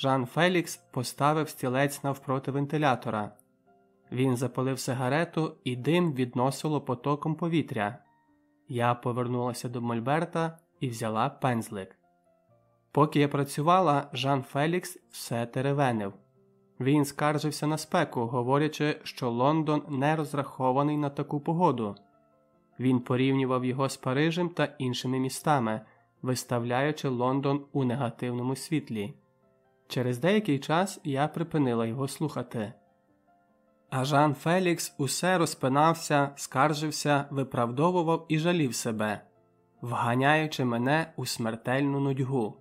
Жан Фелікс поставив стілець навпроти вентилятора. Він запалив сигарету, і дим відносило потоком повітря. Я повернулася до Мольберта і взяла пензлик. Поки я працювала, Жан Фелікс все теревенив. Він скаржився на спеку, говорячи, що Лондон не розрахований на таку погоду. Він порівнював його з Парижем та іншими містами, виставляючи Лондон у негативному світлі. Через деякий час я припинила його слухати. А Жан Фелікс усе розпинався, скаржився, виправдовував і жалів себе, вганяючи мене у смертельну нудьгу.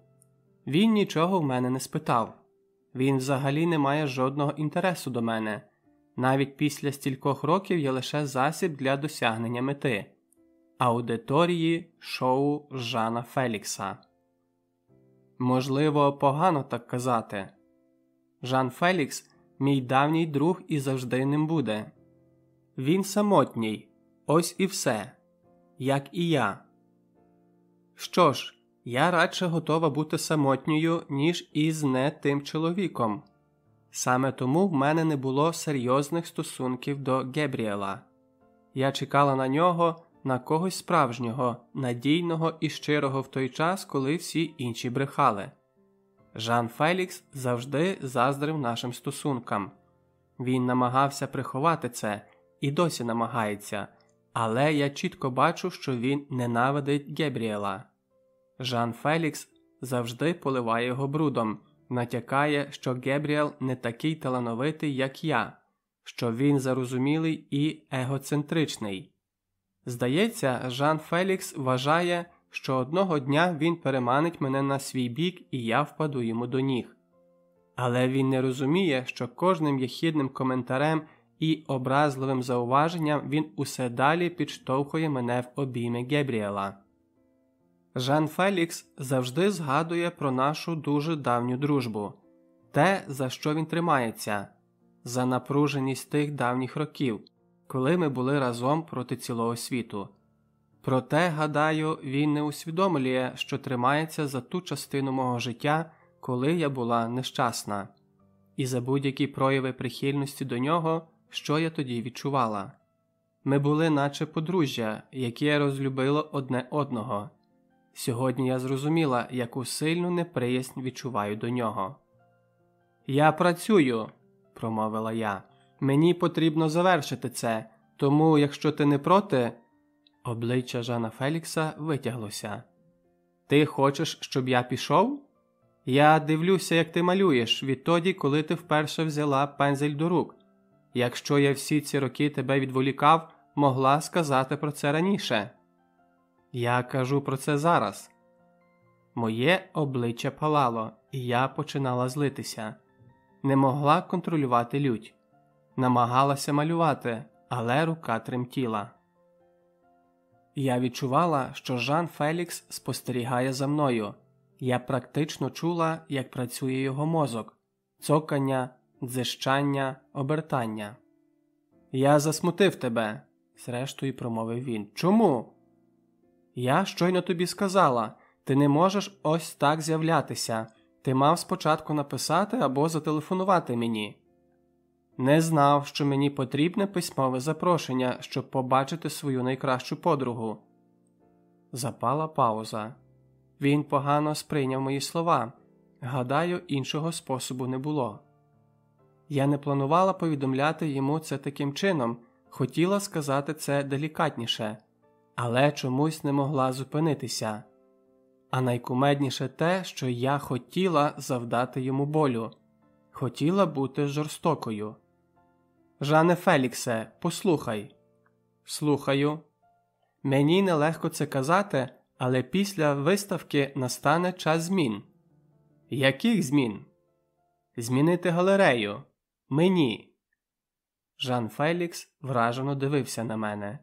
Він нічого в мене не спитав. Він взагалі не має жодного інтересу до мене. Навіть після стількох років є лише засіб для досягнення мети аудиторії шоу Жана Фелікса. Можливо, погано так казати. Жан Фелікс мій давній друг і завжди ним буде. Він самотній, ось і все, як і я. Що ж, я радше готова бути самотньою, ніж із не тим чоловіком. Саме тому в мене не було серйозних стосунків до Гебріела. Я чекала на нього, на когось справжнього, надійного і щирого в той час, коли всі інші брехали. Жан Фелікс завжди заздрив нашим стосункам. Він намагався приховати це і досі намагається, але я чітко бачу, що він ненавидить Гебріела. Жан Фелікс завжди поливає його брудом, натякає, що Гебріел не такий талановитий, як я, що він зарозумілий і егоцентричний. Здається, Жан Фелікс вважає, що одного дня він переманить мене на свій бік і я впаду йому до ніг. Але він не розуміє, що кожним єхідним коментарем і образливим зауваженням він усе далі підштовхує мене в обійми Гебріела. Жан Фелікс завжди згадує про нашу дуже давню дружбу, те, за що він тримається, за напруженість тих давніх років, коли ми були разом проти цілого світу. Проте, гадаю, він не усвідомлює, що тримається за ту частину мого життя, коли я була нещасна, і за будь-які прояви прихильності до нього, що я тоді відчувала. Ми були, наче подружжя, яке розлюбило одне одного. Сьогодні я зрозуміла, яку сильну неприязнь відчуваю до нього. Я працюю, промовила я. Мені потрібно завершити це, тому, якщо ти не проти. Обличчя Жана Фелікса витяглося. Ти хочеш, щоб я пішов? Я дивлюся, як ти малюєш, відтоді, коли ти вперше взяла пензель до рук. Якщо я всі ці роки тебе відволікав, могла сказати про це раніше. Я кажу про це зараз. Моє обличчя палало, і я починала злитися, не могла контролювати лють, намагалася малювати, але рука тремтіла. Я відчувала, що Жан Фелікс спостерігає за мною. Я практично чула, як працює його мозок, цокання, дзищання, обертання. Я засмутив тебе, зрештою промовив він. Чому? Я щойно тобі сказала ти не можеш ось так з'являтися. Ти мав спочатку написати або зателефонувати мені. Не знав, що мені потрібне письмове запрошення, щоб побачити свою найкращу подругу. Запала пауза. Він погано сприйняв мої слова. Гадаю, іншого способу не було. Я не планувала повідомляти йому це таким чином, хотіла сказати це делікатніше, але чомусь не могла зупинитися. А найкумедніше те, що я хотіла завдати йому болю, хотіла бути жорстокою. Жане Феліксе, послухай. Слухаю. Мені нелегко це казати, але після виставки настане час змін. Яких змін? Змінити галерею. Мені. Жан Фелікс вражено дивився на мене.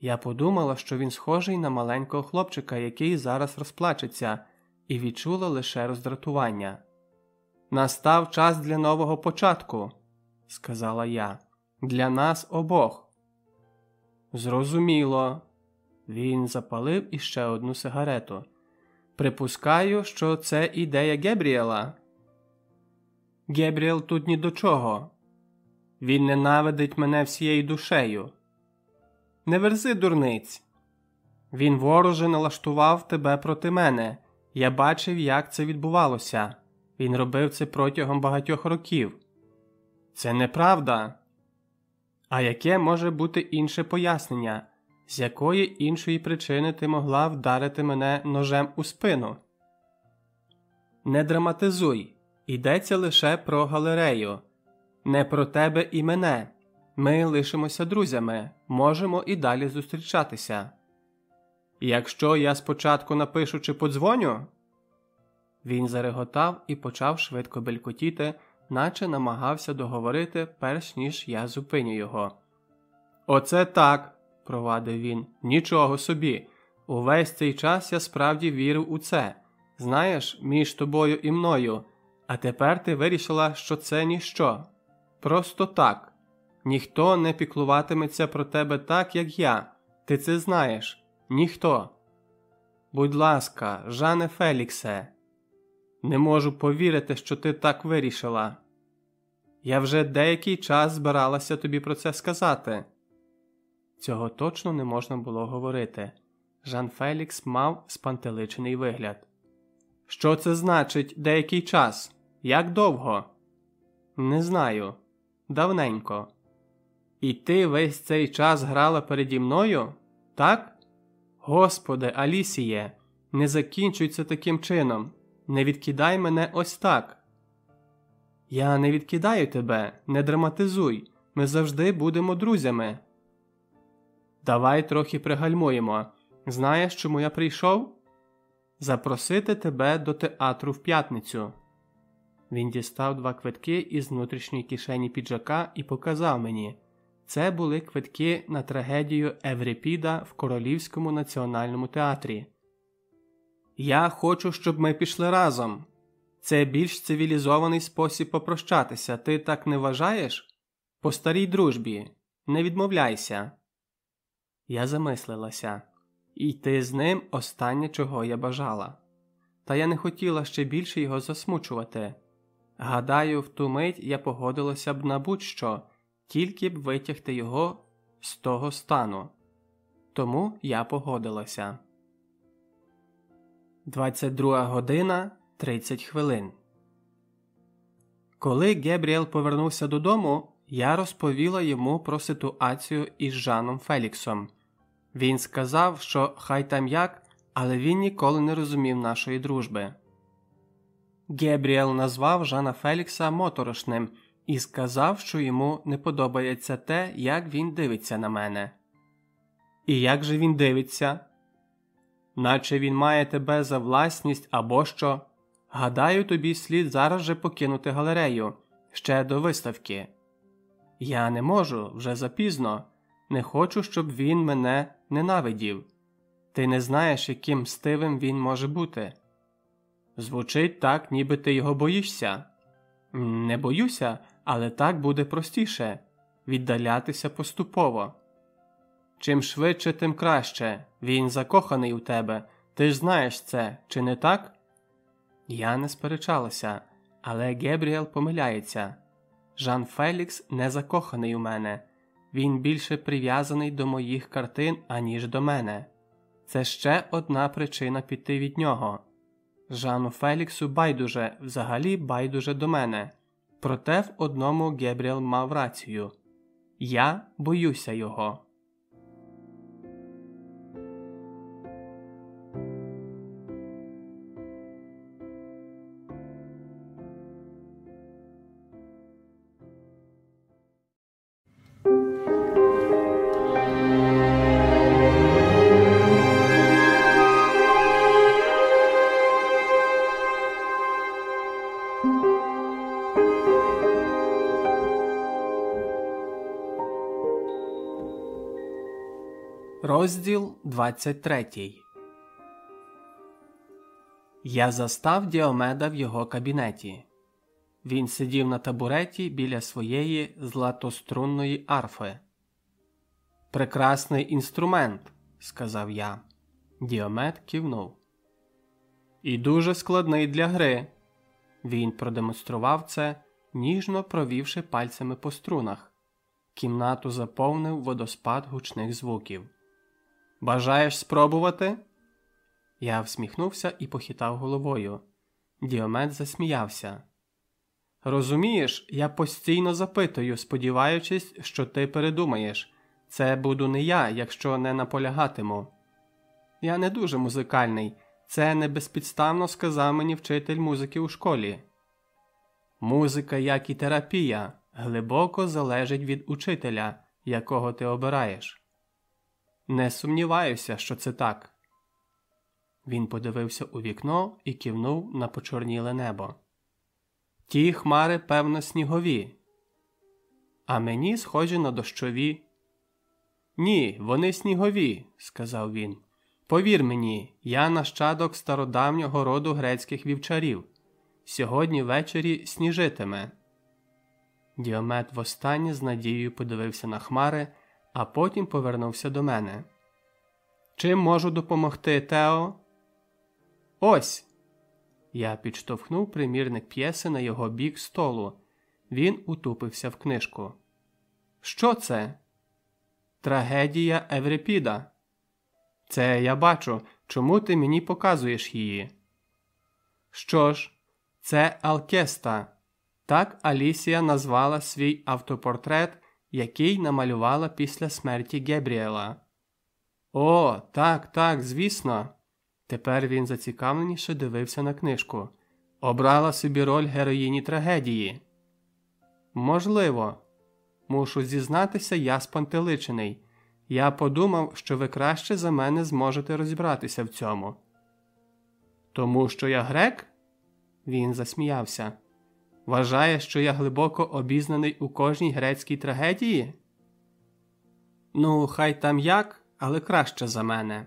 Я подумала, що він схожий на маленького хлопчика, який зараз розплачеться, і відчула лише роздратування. Настав час для нового початку, сказала я, для нас обох. Зрозуміло. Він запалив іще одну сигарету. Припускаю, що це ідея Гебріела. Гебріел тут ні до чого. Він ненавидить мене всією душею. Не верзи дурниць. Він вороже налаштував тебе проти мене. Я бачив, як це відбувалося. Він робив це протягом багатьох років. Це неправда. А яке може бути інше пояснення, з якої іншої причини ти могла вдарити мене ножем у спину? Не драматизуй. Йдеться лише про галерею, не про тебе і мене. Ми лишимося друзями, можемо і далі зустрічатися. Якщо я спочатку напишу чи подзвоню. Він зареготав і почав швидко белькотіти, наче намагався договорити, перш ніж я зупиню його. Оце так, провадив він. Нічого собі. Увесь цей час я справді вірив у це. Знаєш, між тобою і мною. А тепер ти вирішила, що це ніщо. Просто так. Ніхто не піклуватиметься про тебе так, як я. Ти це знаєш. Ніхто. Будь ласка, Жане Феліксе, не можу повірити, що ти так вирішила. Я вже деякий час збиралася тобі про це сказати. Цього точно не можна було говорити. Жан Фелікс мав спантеличений вигляд. Що це значить деякий час? Як довго? Не знаю. Давненько. І ти весь цей час грала переді мною? Так? Господи, Алісіє, не закінчуй це таким чином. Не відкидай мене ось так. Я не відкидаю тебе, не драматизуй. Ми завжди будемо друзями. Давай трохи пригальмуємо. Знаєш, чому я прийшов? Запросити тебе до театру в п'ятницю. Він дістав два квитки із внутрішньої кишені піджака і показав мені. Це були квитки на трагедію Еврипіда в Королівському національному театрі. Я хочу, щоб ми пішли разом. Це більш цивілізований спосіб попрощатися. Ти так не вважаєш? По старій дружбі, не відмовляйся. Я замислилася, йти з ним останнє, чого я бажала. Та я не хотіла ще більше його засмучувати. Гадаю, в ту мить я погодилася б на будь-що, тільки б витягти його з того стану. Тому я погодилася. 22 година 30 хвилин. Коли Гебріел повернувся додому, я розповіла йому про ситуацію із Жаном Феліксом. Він сказав, що хай там як, але він ніколи не розумів нашої дружби. Гебріел назвав Жана Фелікса моторошним і сказав, що йому не подобається те, як він дивиться на мене. І як же він дивиться? Наче він має тебе за власність або що. Гадаю, тобі слід зараз же покинути галерею ще до виставки. Я не можу вже запізно, не хочу, щоб він мене ненавидів. Ти не знаєш, яким стивим він може бути. Звучить так, ніби ти його боїшся. Не боюся, але так буде простіше віддалятися поступово. Чим швидше, тим краще. Він закоханий у тебе. Ти ж знаєш це, чи не так? Я не сперечалася, але Гебріел помиляється. Жан Фелікс не закоханий у мене. Він більше прив'язаний до моїх картин, аніж до мене. Це ще одна причина піти від нього. Жану Феліксу байдуже, взагалі байдуже до мене. Проте в одному Гебріел мав рацію я боюся його. Розділ 23 Я застав Діомеда в його кабінеті. Він сидів на табуреті біля своєї златострунної арфи. Прекрасний інструмент, сказав я. Діомед кивнув. І дуже складний для гри. Він продемонстрував це, ніжно провівши пальцями по струнах. Кімнату заповнив водоспад гучних звуків. Бажаєш спробувати? Я всміхнувся і похитав головою. Діомет засміявся. Розумієш, я постійно запитую, сподіваючись, що ти передумаєш. Це буду не я, якщо не наполягатиму. Я не дуже музикальний, це не безпідставно сказав мені вчитель музики у школі. Музика, як і терапія, глибоко залежить від учителя, якого ти обираєш. Не сумніваюся, що це так. Він подивився у вікно і кивнув на почорніле небо. Ті хмари, певно, снігові, а мені схожі на дощові. Ні, вони снігові, сказав він. Повір мені, я нащадок стародавнього роду грецьких вівчарів. Сьогодні ввечері сніжитиме. Діомет востаннє з надією подивився на хмари, а потім повернувся до мене. Чим можу допомогти, Тео? Ось. Я підштовхнув примірник п'єси на його бік столу. Він утупився в книжку. Що це? Трагедія Еврипіда. Це я бачу. Чому ти мені показуєш її? Що ж, це Алкеста. Так Алісія назвала свій автопортрет, який намалювала після смерті Гебріела. О, так, так, звісно. Тепер він зацікавленіше дивився на книжку. Обрала собі роль героїні трагедії. Можливо, мушу зізнатися, я спантеличений. Я подумав, що ви краще за мене зможете розібратися в цьому. Тому що я грек? Він засміявся. Вважає, що я глибоко обізнаний у кожній грецькій трагедії? Ну, хай там як, але краще за мене.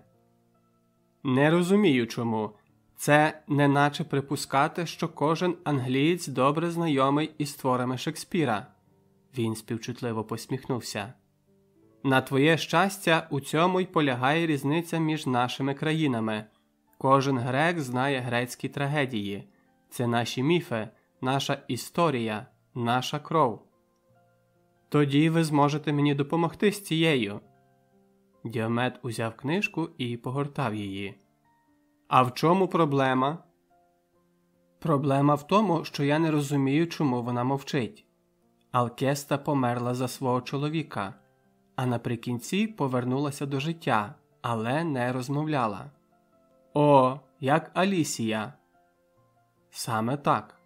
Не розумію чому. Це неначе припускати, що кожен англієць добре знайомий із творами Шекспіра. Він співчутливо посміхнувся. На твоє щастя, у цьому й полягає різниця між нашими країнами. Кожен грек знає грецькі трагедії, це наші міфи, наша історія, наша кров. Тоді ви зможете мені допомогти з цією. Діомет узяв книжку і погортав її. А в чому проблема? Проблема в тому, що я не розумію, чому вона мовчить. Алкеста померла за свого чоловіка, а наприкінці повернулася до життя, але не розмовляла. О, як Алісія. Саме так.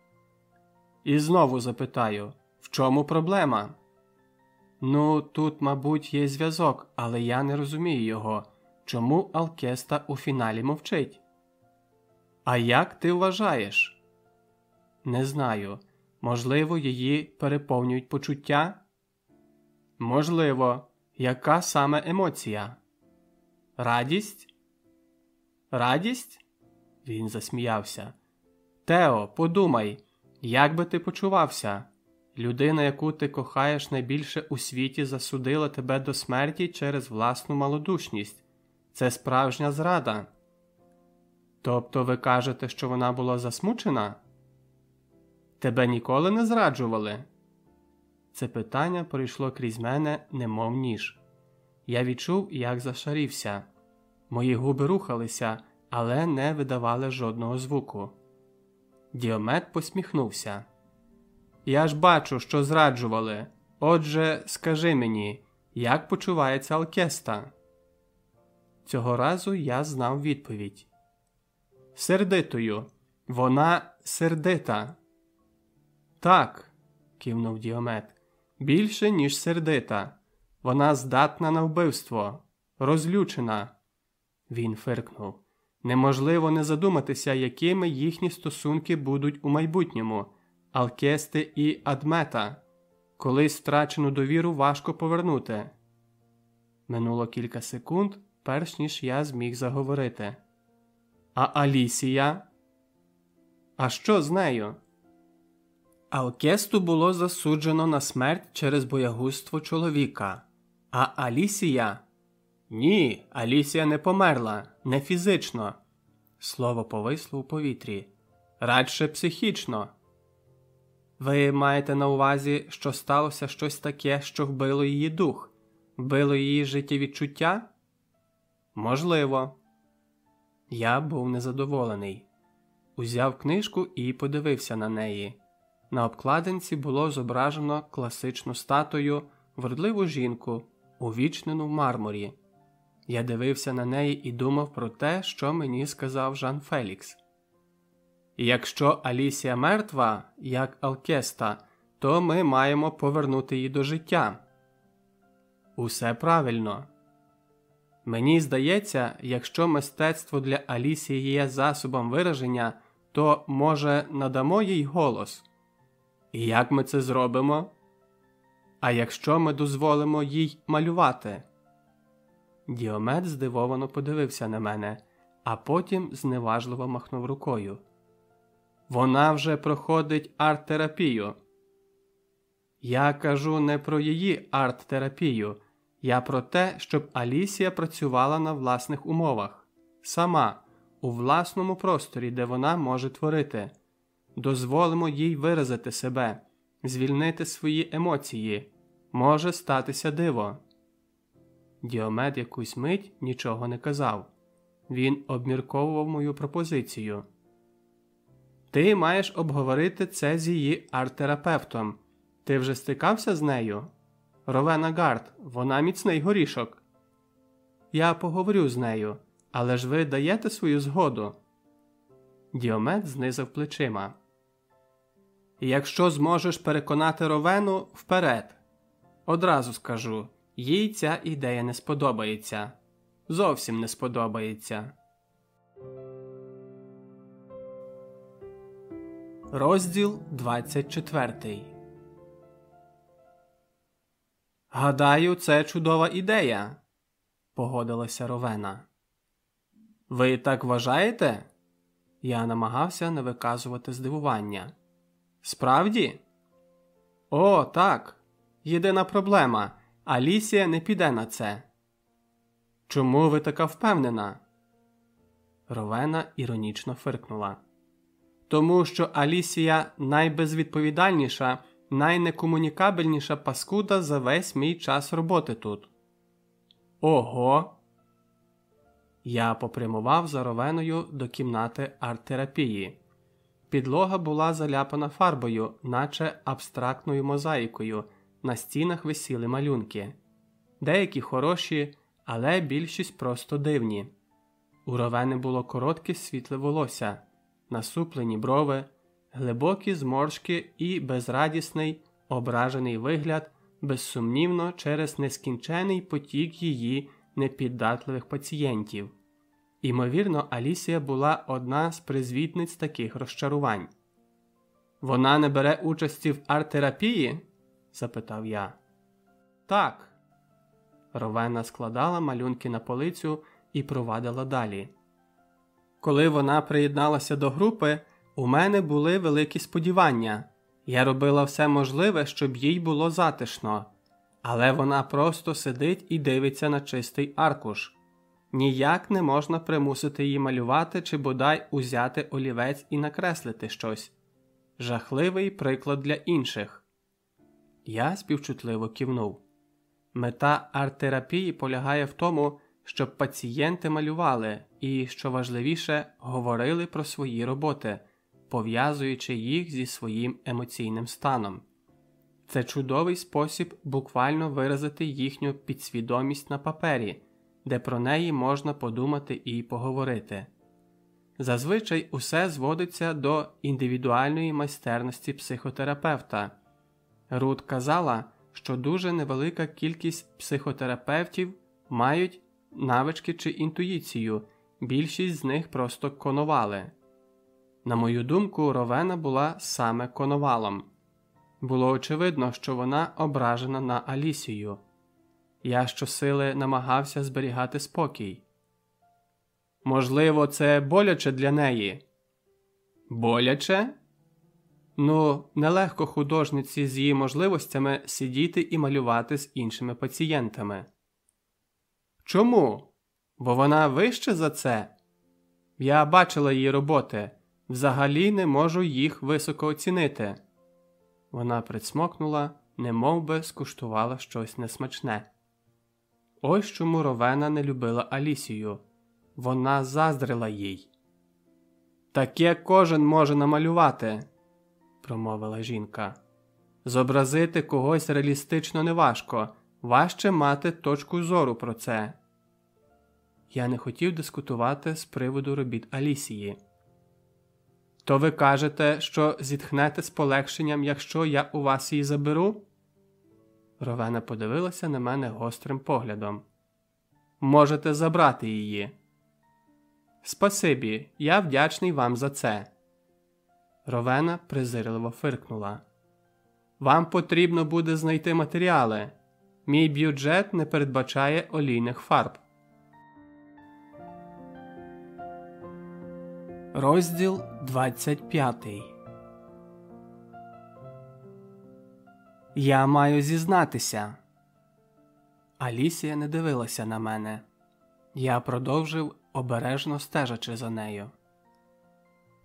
І знову запитаю в чому проблема? Ну, тут, мабуть, є зв'язок, але я не розумію його. Чому Алкеста у фіналі мовчить? А як ти вважаєш? Не знаю. Можливо, її переповнюють почуття? Можливо, яка саме емоція? Радість? Радість? Він засміявся. Тео, подумай, як би ти почувався? Людина, яку ти кохаєш найбільше у світі, засудила тебе до смерті через власну малодушність. Це справжня зрада. Тобто ви кажете, що вона була засмучена? Тебе ніколи не зраджували? Це питання пройшло крізь мене, немов ніж. Я відчув, як зашарівся. Мої губи рухалися, але не видавали жодного звуку. Діомет посміхнувся. Я ж бачу, що зраджували. Отже, скажи мені, як почувається Алкеста? Цього разу я знав відповідь. Сердитою. Вона сердита. Так, кивнув Діомет. Більше, ніж сердита. Вона здатна на вбивство, розлючена. Він фиркнув. Неможливо не задуматися, якими їхні стосунки будуть у майбутньому. Алкести і Адмета. Колись втрачену довіру важко повернути. Минуло кілька секунд, перш ніж я зміг заговорити. А Алісія? А що з нею? Алкесту було засуджено на смерть через боягузтво чоловіка. А Алісія? Ні, Алісія не померла, не фізично. Слово повисло у повітрі. Радше психічно. Ви маєте на увазі, що сталося щось таке, що вбило її дух, вбило її життєвідчуття? Можливо. Я був незадоволений. Узяв книжку і подивився на неї. На обкладинці було зображено класичну статую, вродливу жінку, увічнену в мармурі. Я дивився на неї і думав про те, що мені сказав Жан Фелікс. Якщо Алісія мертва, як Алкеста, то ми маємо повернути її до життя. Усе правильно. Мені здається, якщо мистецтво для Алісії є засобом вираження, то, може, надамо їй голос. І як ми це зробимо? А якщо ми дозволимо їй малювати? Діомет здивовано подивився на мене, а потім зневажливо махнув рукою. Вона вже проходить арт-терапію. Я кажу не про її арт-терапію, я про те, щоб Алісія працювала на власних умовах, сама, у власному просторі, де вона може творити. Дозволимо їй виразити себе, звільнити свої емоції. Може статися диво. Діомед якусь мить нічого не казав. Він обмірковував мою пропозицію. Ти маєш обговорити це з її арт-терапевтом. Ти вже стикався з нею? Ровена Гард, вона міцний горішок. Я поговорю з нею, але ж ви даєте свою згоду. Діомед знизав плечима. Якщо зможеш переконати Ровену вперед. Одразу скажу їй ця ідея не сподобається. Зовсім не сподобається. Розділ 24 Гадаю, це чудова ідея, погодилася Ровена. Ви так вважаєте? Я намагався не виказувати здивування. Справді? О, так. Єдина проблема. Алісія не піде на це. Чому ви така впевнена? Ровена іронічно фиркнула. Тому що Алісія найбезвідповідальніша, найнекомунікабельніша паскуда за весь мій час роботи тут. Ого. Я попрямував за Ровеною до кімнати арт-терапії. Підлога була заляпана фарбою, наче абстрактною мозаїкою. На стінах висіли малюнки. Деякі хороші, але більшість просто дивні. У Ровени було коротке світле волосся, насуплені брови, глибокі зморшки і безрадісний, ображений вигляд, безсумнівно, через нескінчений потік її непіддатливих пацієнтів. Імовірно, Алісія була одна з призвітниць таких розчарувань. Вона не бере участі в арт-терапії? Запитав я. Так. Ровена складала малюнки на полицю і провадила далі. Коли вона приєдналася до групи, у мене були великі сподівання. Я робила все можливе, щоб їй було затишно, але вона просто сидить і дивиться на чистий аркуш. Ніяк не можна примусити її малювати чи бодай узяти олівець і накреслити щось. Жахливий приклад для інших. Я співчутливо кивнув. Мета арт-терапії полягає в тому, щоб пацієнти малювали і, що важливіше, говорили про свої роботи, пов'язуючи їх зі своїм емоційним станом. Це чудовий спосіб буквально виразити їхню підсвідомість на папері, де про неї можна подумати і поговорити. Зазвичай усе зводиться до індивідуальної майстерності психотерапевта. Рут казала, що дуже невелика кількість психотерапевтів мають навички чи інтуїцію, більшість з них просто конували. На мою думку, Ровена була саме коновалом. Було очевидно, що вона ображена на Алісію. Я щосили намагався зберігати спокій. Можливо, це боляче для неї. Боляче? Ну, нелегко художниці з її можливостями сидіти і малювати з іншими пацієнтами. Чому? Бо вона вище за це? Я бачила її роботи, взагалі не можу їх високо оцінити. Вона присмокнула, немов би скуштувала щось несмачне. Ось чому Ровена не любила Алісію. Вона заздрила їй. Таке кожен може намалювати, промовила жінка. Зобразити когось реалістично неважко, важче мати точку зору про це. Я не хотів дискутувати з приводу робіт Алісії. То ви кажете, що зітхнете з полегшенням, якщо я у вас її заберу? Ровена подивилася на мене гострим поглядом. Можете забрати її. Спасибі, я вдячний вам за це. Ровена презирливо фиркнула. Вам потрібно буде знайти матеріали. Мій бюджет не передбачає олійних фарб. Розділ 25 Я маю зізнатися. Алісія не дивилася на мене. Я продовжив обережно стежачи за нею.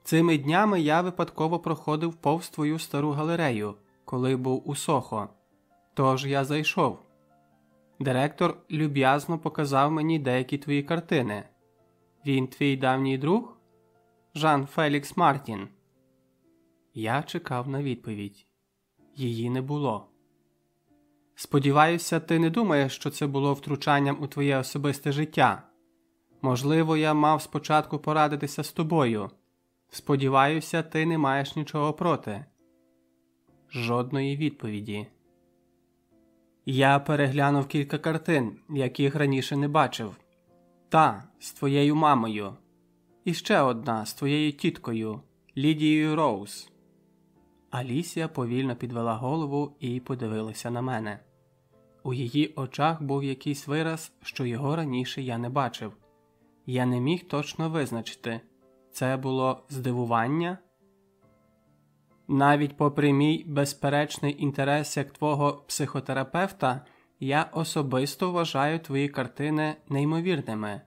Цими днями я випадково проходив повз твою стару галерею, коли був у Сохо. Тож я зайшов. Директор люб'язно показав мені деякі твої картини. Він твій давній друг? Жан Фелікс Мартін. Я чекав на відповідь. Її не було. Сподіваюся, ти не думаєш, що це було втручанням у твоє особисте життя. Можливо, я мав спочатку порадитися з тобою. Сподіваюся, ти не маєш нічого проти. Жодної відповіді. Я переглянув кілька картин, яких раніше не бачив. Та з твоєю мамою. І ще одна з твоєю тіткою Лідією Роуз. Алісія повільно підвела голову і подивилася на мене. У її очах був якийсь вираз, що його раніше я не бачив. Я не міг точно визначити це було здивування. Навіть попри мій безперечний інтерес як твого психотерапевта, я особисто вважаю твої картини неймовірними.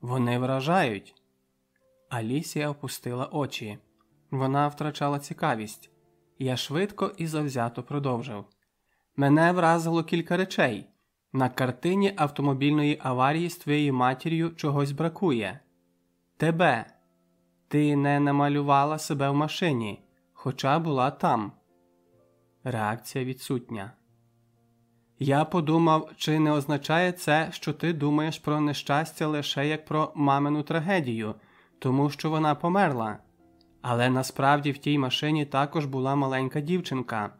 Вони вражають. Алісія опустила очі. Вона втрачала цікавість. Я швидко і завзято продовжив. Мене вразило кілька речей. На картині автомобільної аварії з твоєю матір'ю чогось бракує. Тебе. Ти не намалювала себе в машині, хоча була там. Реакція відсутня. Я подумав, чи не означає це, що ти думаєш про нещастя лише як про мамину трагедію, тому що вона померла. Але насправді в тій машині також була маленька дівчинка.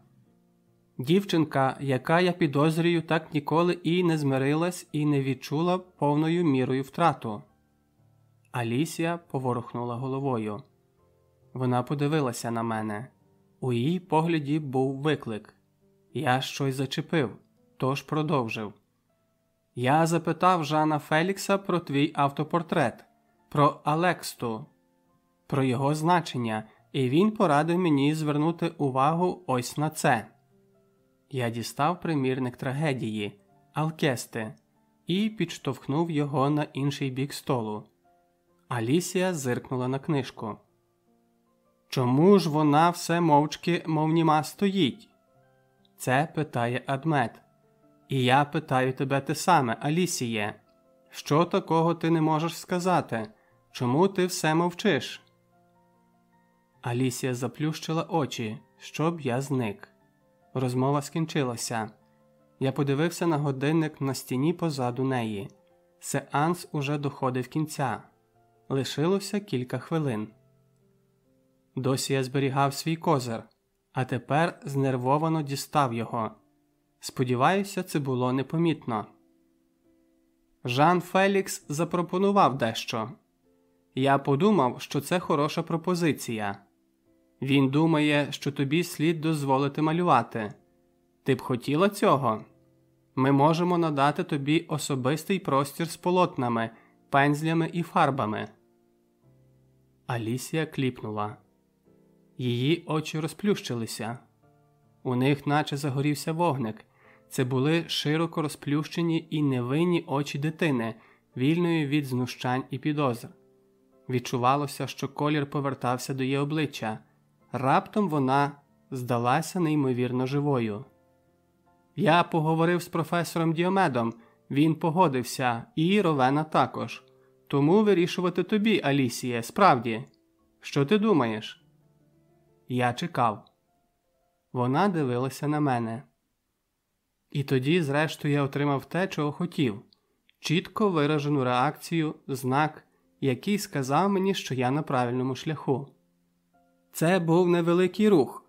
Дівчинка, яка я підозрюю, так ніколи і не змирилась і не відчула повною мірою втрату. Алісія поворухнула головою. Вона подивилася на мене. У її погляді був виклик. Я щось зачепив, тож продовжив. Я запитав Жана Фелікса про твій автопортрет, про Алексту, про його значення, і він порадив мені звернути увагу ось на це. Я дістав примірник трагедії, Алкести, і підштовхнув його на інший бік столу. Алісія зиркнула на книжку. Чому ж вона все мовчки, мов німа стоїть? Це питає Адмет. І я питаю тебе те саме, Алісіє. Що такого ти не можеш сказати? Чому ти все мовчиш? Алісія заплющила очі, щоб я зник. Розмова скінчилася. Я подивився на годинник на стіні позаду неї. Сеанс уже доходив кінця. Лишилося кілька хвилин. Досі я зберігав свій козир, а тепер знервовано дістав його. Сподіваюся, це було непомітно. Жан Фелікс запропонував дещо. Я подумав, що це хороша пропозиція. Він думає, що тобі слід дозволити малювати. Ти б хотіла цього? Ми можемо надати тобі особистий простір з полотнами, пензлями і фарбами. Алісія кліпнула. Її очі розплющилися. У них наче загорівся вогник. Це були широко розплющені і невинні очі дитини, вільної від знущань і підозр. Відчувалося, що колір повертався до її обличчя. Раптом вона здалася неймовірно живою. Я поговорив з професором Діомедом, він погодився, і Ровена також. Тому вирішувати тобі, Алісіє, справді. Що ти думаєш? Я чекав. Вона дивилася на мене. І тоді, зрештою, я отримав те, чого хотів чітко виражену реакцію, знак, який сказав мені, що я на правильному шляху. Це був невеликий рух,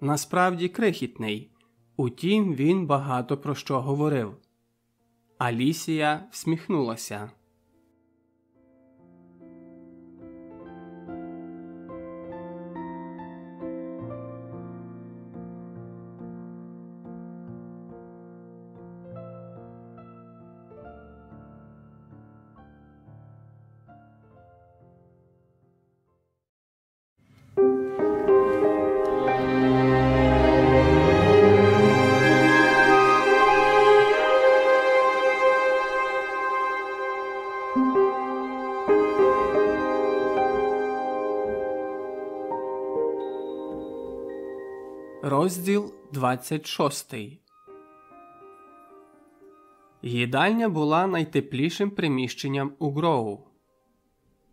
насправді крихітний, утім, він багато про що говорив. Алісія всміхнулася. 26 Їдальня була найтеплішим приміщенням у Гроу.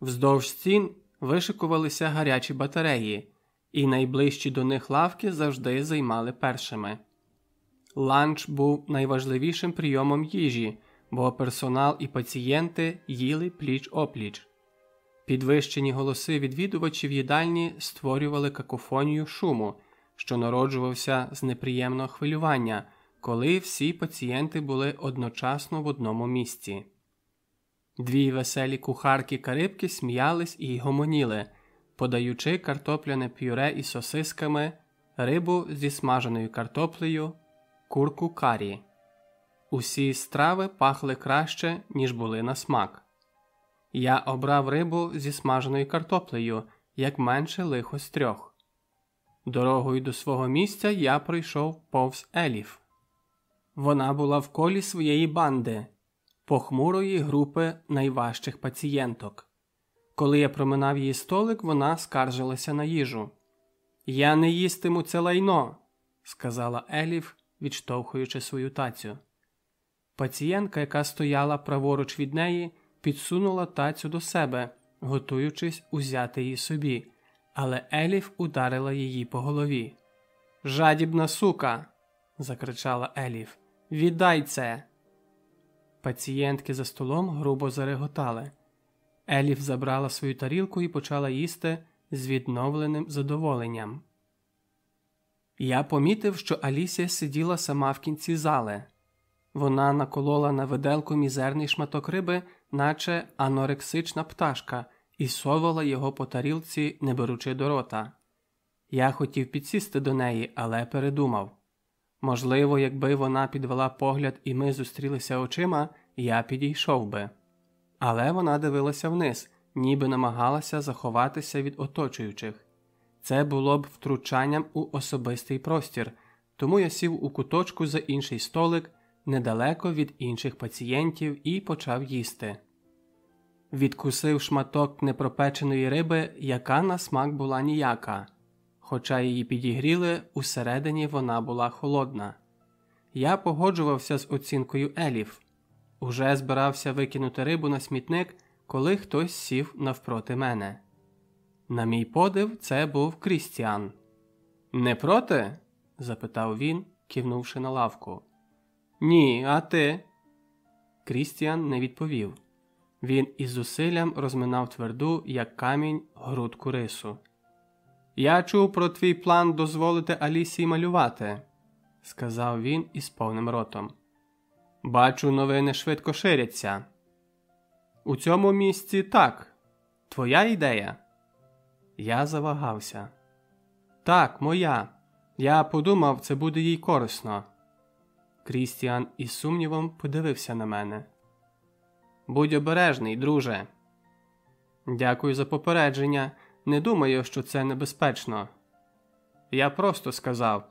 Вздовж стін вишикувалися гарячі батареї, і найближчі до них лавки завжди займали першими. Ланч був найважливішим прийомом їжі, бо персонал і пацієнти їли пліч опліч. Підвищені голоси відвідувачів їдальні створювали какофонію шуму що народжувався з неприємного хвилювання, коли всі пацієнти були одночасно в одному місці. Дві веселі кухарки карибки сміялись і гомоніли, подаючи картопляне пюре із сосисками, рибу зі смаженою картоплею, курку карі. Усі страви пахли краще, ніж були на смак. Я обрав рибу зі смаженою картоплею як менше лихо з трьох. Дорогою до свого місця я пройшов повз Еліф. Вона була в колі своєї банди, похмурої групи найважчих пацієнток. Коли я проминав її столик, вона скаржилася на їжу. Я не їстиму це лайно, сказала Еліф, відштовхуючи свою тацю. Пацієнтка, яка стояла праворуч від неї, підсунула тацю до себе, готуючись узяти її собі але Еліф ударила її по голові. Жадібна сука. закричала Еліф. Віддай це. Пацієнтки за столом грубо зареготали. Еліф забрала свою тарілку і почала їсти з відновленим задоволенням. Я помітив, що Алісія сиділа сама в кінці зали. Вона наколола на виделку мізерний шматок риби, наче анорексична пташка, і совала його по тарілці, не беручи до рота. Я хотів підсісти до неї, але передумав можливо, якби вона підвела погляд і ми зустрілися очима, я підійшов би. Але вона дивилася вниз, ніби намагалася заховатися від оточуючих. Це було б втручанням у особистий простір, тому я сів у куточку за інший столик недалеко від інших пацієнтів і почав їсти відкусив шматок непропеченої риби, яка на смак була ніяка, хоча її підігріли, усередині вона була холодна. Я погоджувався з оцінкою Еліф. Уже збирався викинути рибу на смітник, коли хтось сів навпроти мене. На мій подив, це був Крістіан. Не проти? запитав він, кивнувши на лавку. Ні, а ти? Крістіан не відповів. Він із зусиллям розминав тверду, як камінь, грудку рису. Я чув про твій план дозволити Алісії малювати, сказав він із повним ротом. Бачу, новини швидко ширяться. У цьому місці так. Твоя ідея? Я завагався. Так, моя. Я подумав, це буде їй корисно. Крістіан із сумнівом подивився на мене. Будь обережний, друже. Дякую за попередження. Не думаю, що це небезпечно. Я просто сказав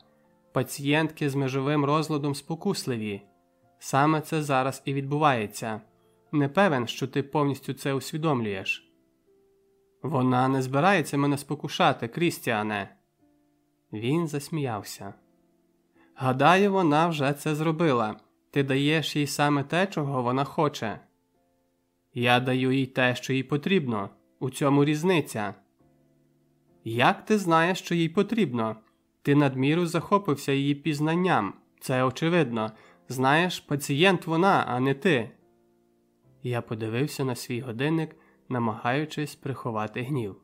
пацієнтки з межовим розладом спокусливі. Саме це зараз і відбувається. Не певен, що ти повністю це усвідомлюєш. Вона не збирається мене спокушати, Крістіане. Він засміявся. Гадаю, вона вже це зробила. Ти даєш їй саме те, чого вона хоче. Я даю їй те, що їй потрібно. У цьому різниця. Як ти знаєш, що їй потрібно? Ти надміру захопився її пізнанням. Це очевидно. Знаєш, пацієнт вона, а не ти. Я подивився на свій годинник, намагаючись приховати гнів.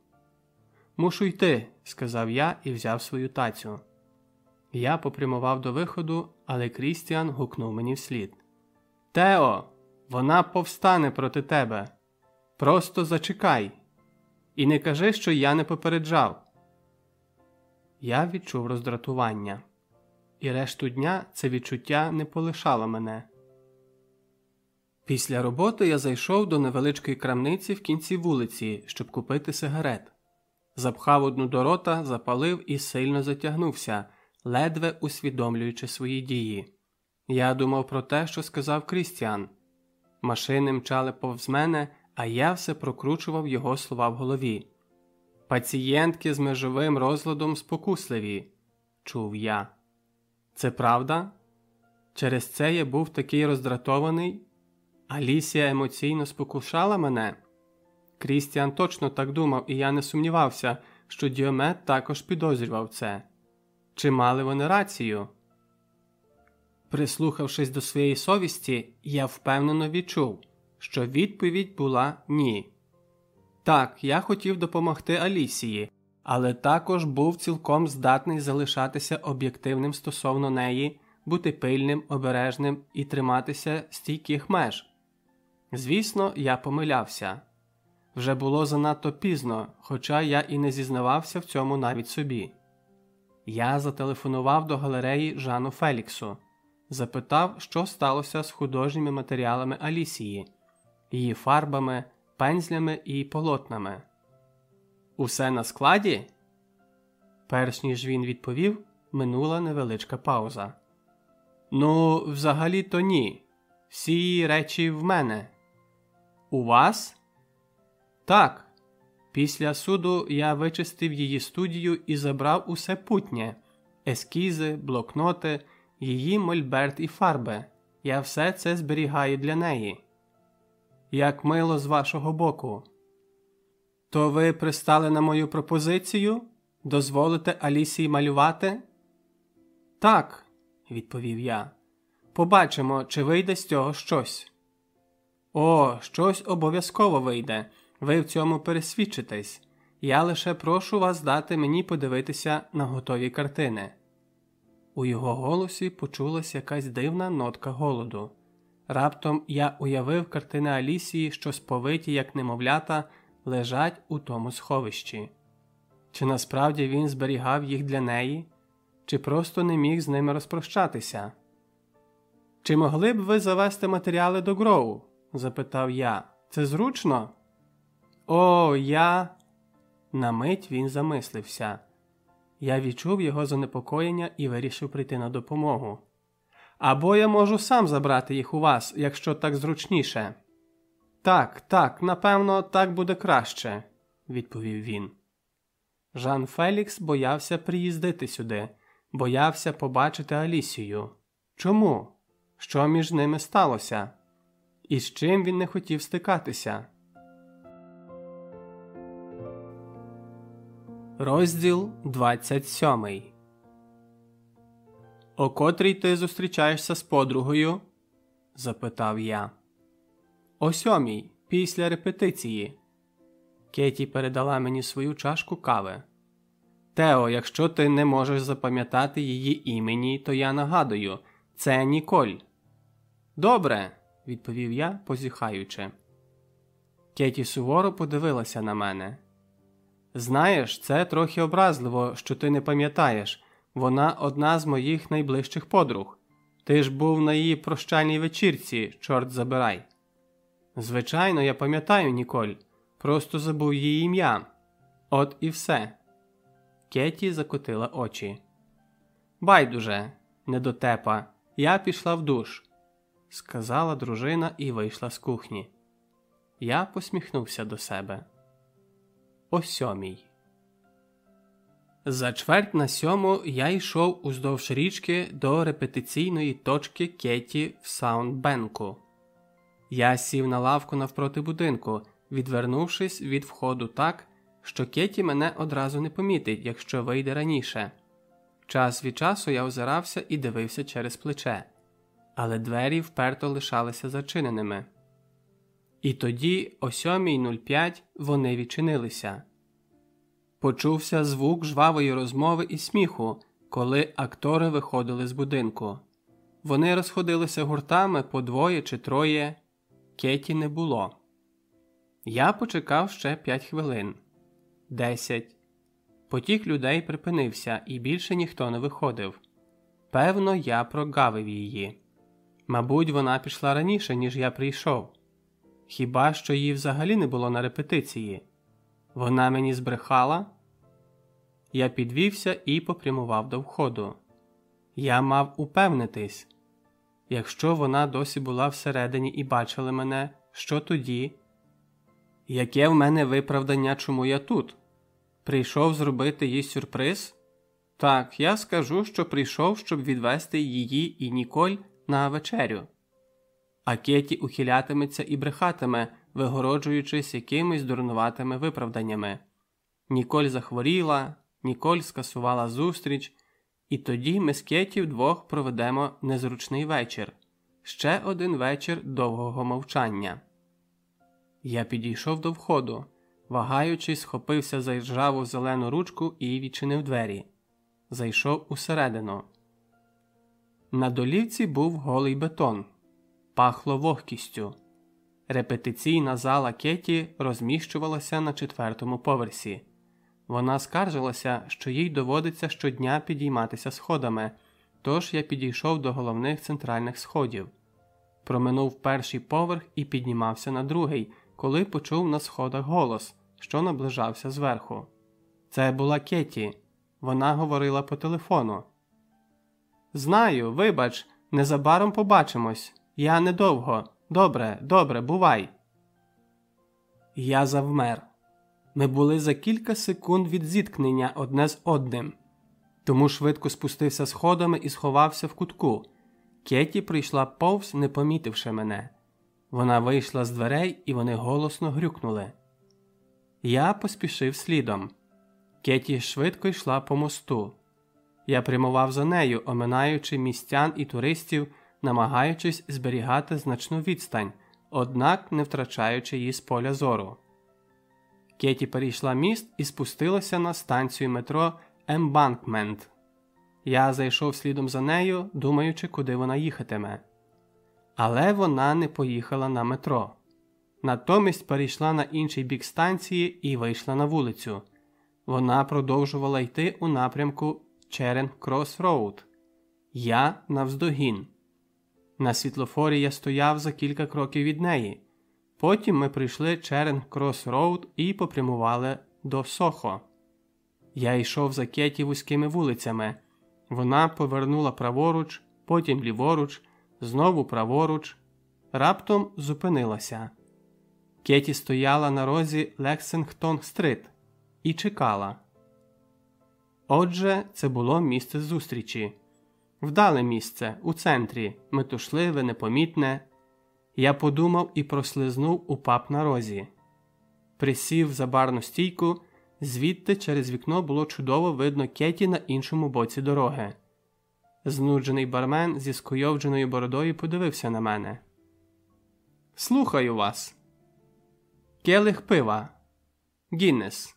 Мушу йти, сказав я і взяв свою тацю. Я попрямував до виходу, але Крістіан гукнув мені вслід. Тео, вона повстане проти тебе. Просто зачекай. І не кажи, що я не попереджав. Я відчув роздратування, і решту дня це відчуття не полишало мене. Після роботи я зайшов до невеличкої крамниці в кінці вулиці, щоб купити сигарет. Запхав одну до рота, запалив і сильно затягнувся, ледве усвідомлюючи свої дії. Я думав про те, що сказав Крістіан. Машини мчали повз мене, а я все прокручував його слова в голові. Пацієнтки з межовим розладом спокусливі, чув я. Це правда? Через це я був такий роздратований. Алісія емоційно спокушала мене. Крістіан точно так думав, і я не сумнівався, що Діомет також підозрював це. Чи мали вони рацію? Прислухавшись до своєї совісті, я впевнено відчув, що відповідь була ні. Так, я хотів допомогти Алісії, але також був цілком здатний залишатися об'єктивним стосовно неї, бути пильним, обережним і триматися стійких меж. Звісно, я помилявся. Вже було занадто пізно, хоча я і не зізнавався в цьому навіть собі. Я зателефонував до галереї Жану Феліксу, запитав, що сталося з художніми матеріалами Алісії, її фарбами, пензлями і полотнами. Усе на складі? Перш ніж він відповів, минула невеличка пауза. Ну, взагалі то ні. Всі речі в мене. У вас? Так. Після суду я вичистив її студію і забрав усе путнє ескізи, блокноти, її мольберт і фарби. Я все це зберігаю для неї. Як мило з вашого боку. То ви пристали на мою пропозицію? Дозволите Алісії малювати? Так, відповів я. Побачимо, чи вийде з цього щось. О, щось обов'язково вийде. Ви в цьому пересвідчитесь. Я лише прошу вас дати мені подивитися на готові картини. У його голосі почулася якась дивна нотка голоду. Раптом я уявив картини Алісії, що сповиті, як немовлята, лежать у тому сховищі. Чи насправді він зберігав їх для неї, чи просто не міг з ними розпрощатися? Чи могли б ви завести матеріали до Гроу? запитав я. Це зручно? О, я. На мить він замислився. Я відчув його занепокоєння і вирішив прийти на допомогу. Або я можу сам забрати їх у вас, якщо так зручніше. Так, так, напевно, так буде краще, відповів він. Жан Фелікс боявся приїздити сюди, боявся побачити Алісію. Чому? Що між ними сталося? І з чим він не хотів стикатися? Розділ 27 О котрій ти зустрічаєшся з подругою? запитав я. О сьомій, після репетиції. Кеті передала мені свою чашку кави. Тео, якщо ти не можеш запам'ятати її імені, то я нагадую це Ніколь. Добре, відповів я, позіхаючи. Кеті суворо подивилася на мене. Знаєш, це трохи образливо, що ти не пам'ятаєш. Вона одна з моїх найближчих подруг. Ти ж був на її прощальній вечірці, чорт забирай. Звичайно, я пам'ятаю, Ніколь, просто забув її ім'я. От і все. Кеті закотила очі. Байдуже, недотепа, я пішла в душ, сказала дружина і вийшла з кухні. Я посміхнувся до себе. О сьомій. За чверть на сьому я йшов уздовж річки до репетиційної точки Кеті в Саундбенку. Я сів на лавку навпроти будинку, відвернувшись від входу так, що Кеті мене одразу не помітить, якщо вийде раніше. Час від часу я озирався і дивився через плече, але двері вперто лишалися зачиненими. І тоді, о 7.05, вони відчинилися. Почувся звук жвавої розмови і сміху, коли актори виходили з будинку. Вони розходилися гуртами по двоє чи троє. Кеті не було. Я почекав ще п'ять хвилин, десять. Потік людей припинився, і більше ніхто не виходив. Певно, я прогавив її. Мабуть, вона пішла раніше, ніж я прийшов. Хіба що її взагалі не було на репетиції? Вона мені збрехала? Я підвівся і попрямував до входу. Я мав упевнитись якщо вона досі була всередині і бачила мене, що тоді? Яке в мене виправдання, чому я тут? Прийшов зробити їй сюрприз? Так, я скажу, що прийшов, щоб відвести її і Ніколь на вечерю. А Кеті ухилятиметься і брехатиме, вигороджуючись якимись дурнуватими виправданнями. Ніколь захворіла, Ніколь скасувала зустріч, і тоді ми з Кеті вдвох проведемо незручний вечір ще один вечір довгого мовчання. Я підійшов до входу, вагаючись, схопився за ржаву зелену ручку і відчинив двері. Зайшов усередину. На долівці був голий бетон, пахло вогкістю. Репетиційна зала Кеті розміщувалася на четвертому поверсі. Вона скаржилася, що їй доводиться щодня підійматися сходами, тож я підійшов до головних центральних сходів. Проминув перший поверх і піднімався на другий, коли почув на сходах голос, що наближався зверху. Це була Кеті. Вона говорила по телефону. Знаю, вибач, незабаром побачимось. Я недовго. Добре, добре, бувай. Я завмер. Ми були за кілька секунд від зіткнення одне з одним, тому швидко спустився сходами і сховався в кутку. Кеті прийшла повз, не помітивши мене. Вона вийшла з дверей, і вони голосно грюкнули. Я поспішив слідом. Кеті швидко йшла по мосту. Я прямував за нею, оминаючи містян і туристів, намагаючись зберігати значну відстань, однак не втрачаючи її з поля зору. Кеті перейшла міст і спустилася на станцію метро Ембанкмент. Я зайшов слідом за нею, думаючи, куди вона їхатиме. Але вона не поїхала на метро. Натомість перейшла на інший бік станції і вийшла на вулицю. Вона продовжувала йти у напрямку Черинг Крос Роуд. Я навздогін. На світлофорі я стояв за кілька кроків від неї. Потім ми перейшли Черинг Крос Роуд і попрямували до Сохо. Я йшов за Кеті вузькими вулицями. Вона повернула праворуч, потім ліворуч, знову праворуч, раптом зупинилася. Кеті стояла на розі Лексингтон Стрит і чекала. Отже, це було місце зустрічі. Вдале місце у центрі, метушливе, непомітне. Я подумав і прослизнув у пап на розі. Присів за барну стійку, звідти через вікно було чудово видно Кеті на іншому боці дороги. Знуджений бармен зі скойовдженою бородою подивився на мене. Слухаю вас. Келих пива. Гіннес.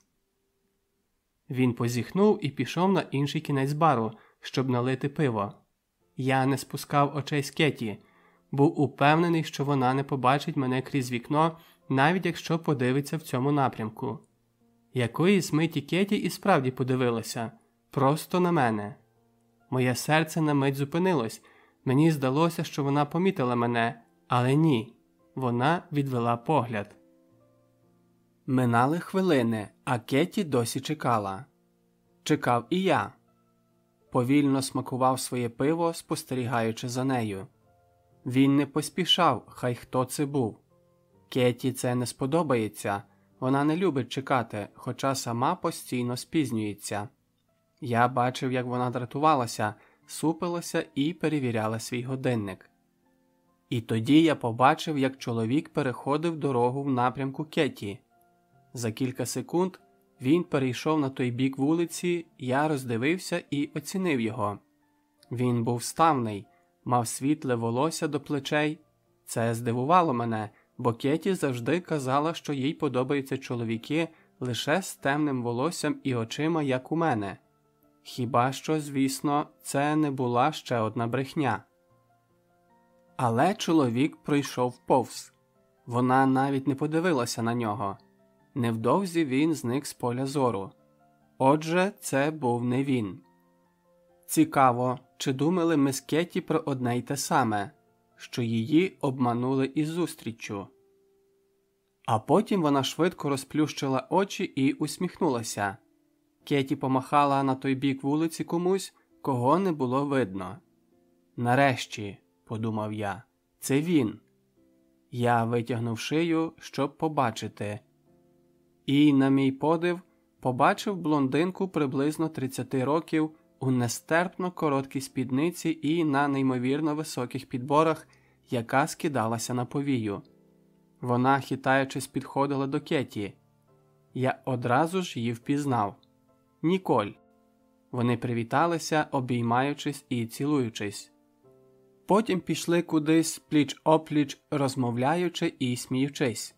Він позіхнув і пішов на інший кінець бару, щоб налити пиво. Я не спускав очей з Кеті, був упевнений, що вона не побачить мене крізь вікно, навіть якщо подивиться в цьому напрямку. Якоїсь миті Кеті і справді подивилася просто на мене. Моє серце на мить зупинилось. Мені здалося, що вона помітила мене, але ні, вона відвела погляд. Минали хвилини, а Кеті досі чекала. Чекав і я. Повільно смакував своє пиво, спостерігаючи за нею. Він не поспішав, хай хто це був. Кеті це не сподобається, вона не любить чекати, хоча сама постійно спізнюється. Я бачив, як вона дратувалася, супилася і перевіряла свій годинник. І тоді я побачив, як чоловік переходив дорогу в напрямку Кеті. За кілька секунд він перейшов на той бік вулиці, я роздивився і оцінив його. Він був ставний, мав світле волосся до плечей. Це здивувало мене, бо Кеті завжди казала, що їй подобаються чоловіки лише з темним волоссям і очима, як у мене. Хіба що, звісно, це не була ще одна брехня. Але чоловік пройшов повз. Вона навіть не подивилася на нього. Невдовзі він зник з поля зору. Отже, це був не він. Цікаво, чи думали ми з Кеті про одне й те саме, що її обманули із зустріччю. А потім вона швидко розплющила очі і усміхнулася. Кеті помахала на той бік вулиці комусь, кого не було видно. Нарешті, подумав я, це він. Я витягнув шию, щоб побачити. І, на мій подив, побачив блондинку приблизно 30 років у нестерпно короткій спідниці і на неймовірно високих підборах, яка скидалася на повію. Вона, хитаючись, підходила до Кеті. Я одразу ж її впізнав. Ніколь. Вони привіталися, обіймаючись і цілуючись. Потім пішли кудись пліч опліч, розмовляючи і сміючись.